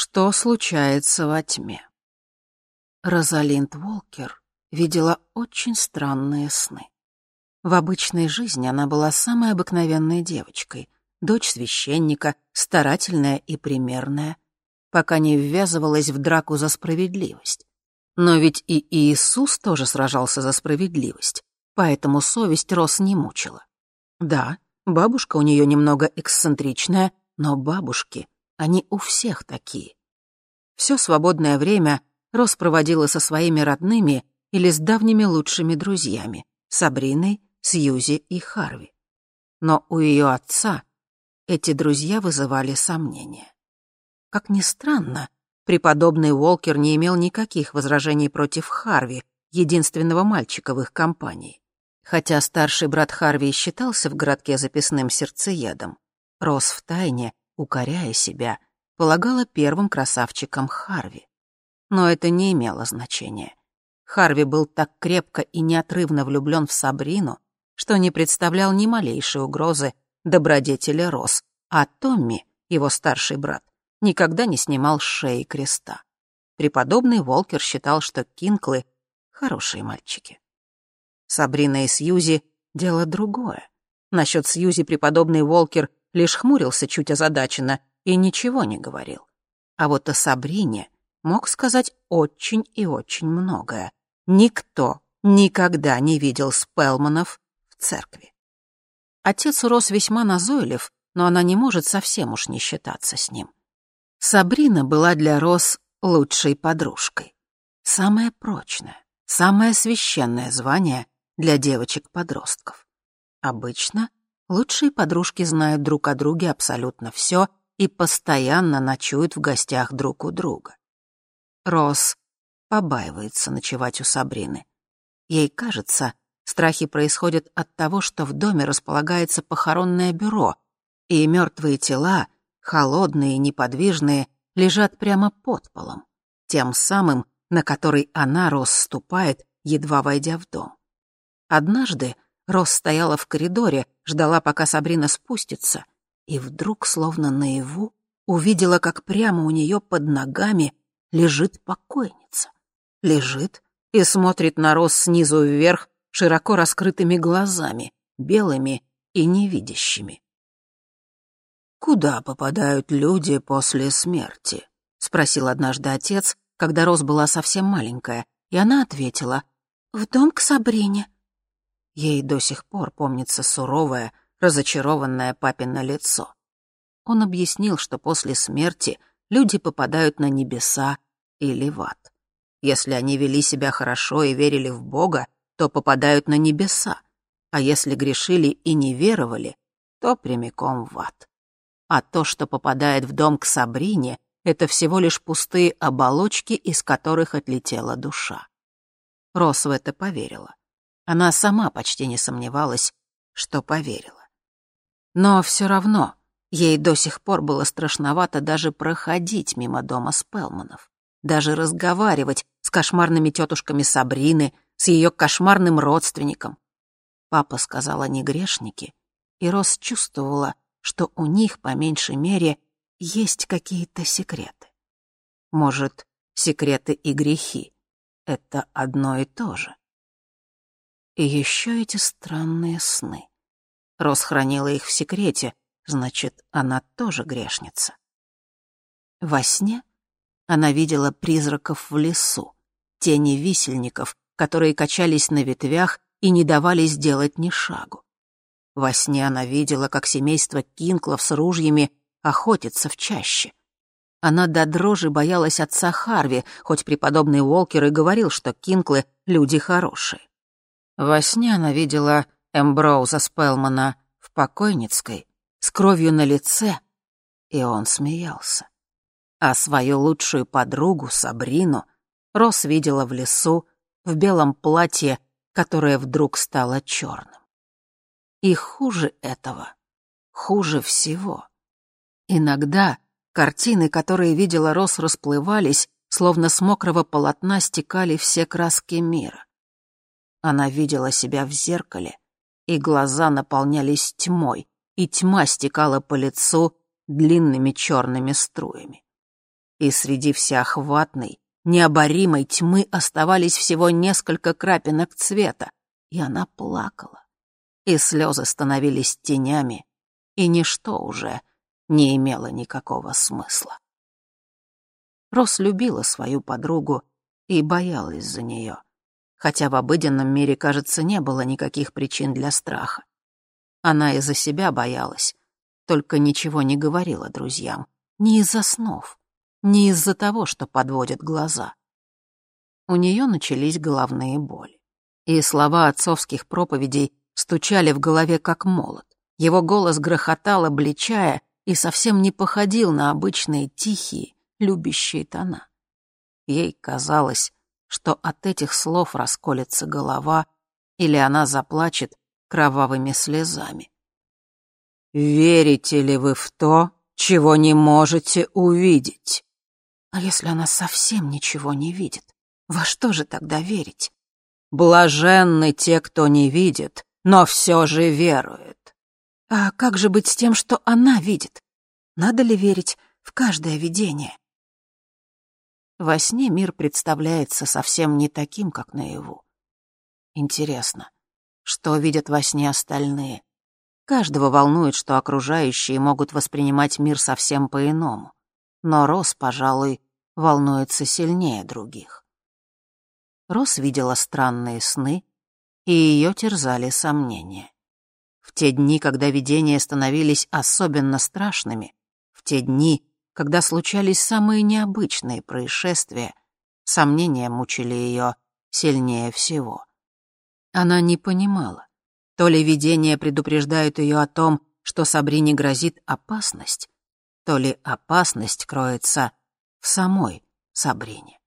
Что случается во тьме? Розалинд Волкер видела очень странные сны. В обычной жизни она была самой обыкновенной девочкой, дочь священника, старательная и примерная, пока не ввязывалась в драку за справедливость. Но ведь и Иисус тоже сражался за справедливость, поэтому совесть Рос не мучила. Да, бабушка у нее немного эксцентричная, но бабушки, они у всех такие. Все свободное время Рос проводила со своими родными или с давними лучшими друзьями — Сабриной, Сьюзи и Харви. Но у ее отца эти друзья вызывали сомнения. Как ни странно, преподобный Уолкер не имел никаких возражений против Харви, единственного мальчика в их компании. Хотя старший брат Харви считался в городке записным сердцеедом, рос в тайне, укоряя себя, полагала первым красавчиком Харви. Но это не имело значения. Харви был так крепко и неотрывно влюблен в Сабрину, что не представлял ни малейшей угрозы добродетели Рос, а Томми, его старший брат, никогда не снимал с шеи креста. Преподобный Волкер считал, что Кинклы — хорошие мальчики. Сабрина и Сьюзи — дело другое. Насчет Сьюзи преподобный Волкер лишь хмурился чуть озадаченно и ничего не говорил. А вот о Сабрине мог сказать очень и очень многое. Никто никогда не видел Спелманов в церкви. Отец урос весьма назойлив, но она не может совсем уж не считаться с ним. Сабрина была для Рос лучшей подружкой. Самое прочное, самое священное звание для девочек-подростков. Обычно лучшие подружки знают друг о друге абсолютно все и постоянно ночуют в гостях друг у друга. Рос побаивается ночевать у Сабрины. Ей кажется, страхи происходят от того, что в доме располагается похоронное бюро, и мертвые тела — холодные и неподвижные, лежат прямо под полом, тем самым, на который она, Рос, ступает, едва войдя в дом. Однажды Рос стояла в коридоре, ждала, пока Сабрина спустится, и вдруг, словно наяву, увидела, как прямо у нее под ногами лежит покойница. Лежит и смотрит на Рос снизу вверх широко раскрытыми глазами, белыми и невидящими. «Куда попадают люди после смерти?» — спросил однажды отец, когда Рос была совсем маленькая, и она ответила «В дом к Сабрине». Ей до сих пор помнится суровое, разочарованное папино лицо. Он объяснил, что после смерти люди попадают на небеса или в ад. Если они вели себя хорошо и верили в Бога, то попадают на небеса, а если грешили и не веровали, то прямиком в ад а то, что попадает в дом к Сабрине, это всего лишь пустые оболочки, из которых отлетела душа. Рос в это поверила. Она сама почти не сомневалась, что поверила. Но все равно ей до сих пор было страшновато даже проходить мимо дома Спелманов, даже разговаривать с кошмарными тетушками Сабрины, с ее кошмарным родственником. Папа сказал, они грешники, и Рос чувствовала, что у них, по меньшей мере, есть какие-то секреты. Может, секреты и грехи — это одно и то же. И еще эти странные сны. Рос хранила их в секрете, значит, она тоже грешница. Во сне она видела призраков в лесу, тени висельников, которые качались на ветвях и не давали сделать ни шагу. Во сне она видела, как семейство Кинклов с ружьями охотится в чаще. Она до дрожи боялась отца Харви, хоть преподобный Уолкер и говорил, что Кинклы — люди хорошие. Во сне она видела Эмброуза Спелмана в покойницкой, с кровью на лице, и он смеялся. А свою лучшую подругу, Сабрину, Рос видела в лесу, в белом платье, которое вдруг стало черным. И хуже этого, хуже всего. Иногда картины, которые видела Рос, расплывались, словно с мокрого полотна стекали все краски мира. Она видела себя в зеркале, и глаза наполнялись тьмой, и тьма стекала по лицу длинными черными струями. и среди всеохватной, необоримой тьмы оставались всего несколько крапинок цвета, и она плакала. И слезы становились тенями, и ничто уже не имело никакого смысла. Рос любила свою подругу и боялась за нее, хотя в обыденном мире, кажется, не было никаких причин для страха. Она и за себя боялась, только ничего не говорила друзьям, не из-за снов, не из-за того, что подводят глаза. У нее начались головные боли, и слова отцовских проповедей стучали в голове как молот. Его голос грохотал, обличая, и совсем не походил на обычные тихие, любящие тона. Ей казалось, что от этих слов расколется голова, или она заплачет кровавыми слезами. «Верите ли вы в то, чего не можете увидеть?» «А если она совсем ничего не видит? Во что же тогда верить?» «Блаженны те, кто не видит, но все же верует». «А как же быть с тем, что она видит? Надо ли верить в каждое видение?» Во сне мир представляется совсем не таким, как наяву. Интересно, что видят во сне остальные? Каждого волнует, что окружающие могут воспринимать мир совсем по-иному. Но Рос, пожалуй, волнуется сильнее других. Рос видела странные сны, и ее терзали сомнения. В те дни, когда видения становились особенно страшными, в те дни, когда случались самые необычные происшествия, сомнения мучили ее сильнее всего. Она не понимала, то ли видения предупреждают ее о том, что Сабрине грозит опасность, то ли опасность кроется в самой Сабрине.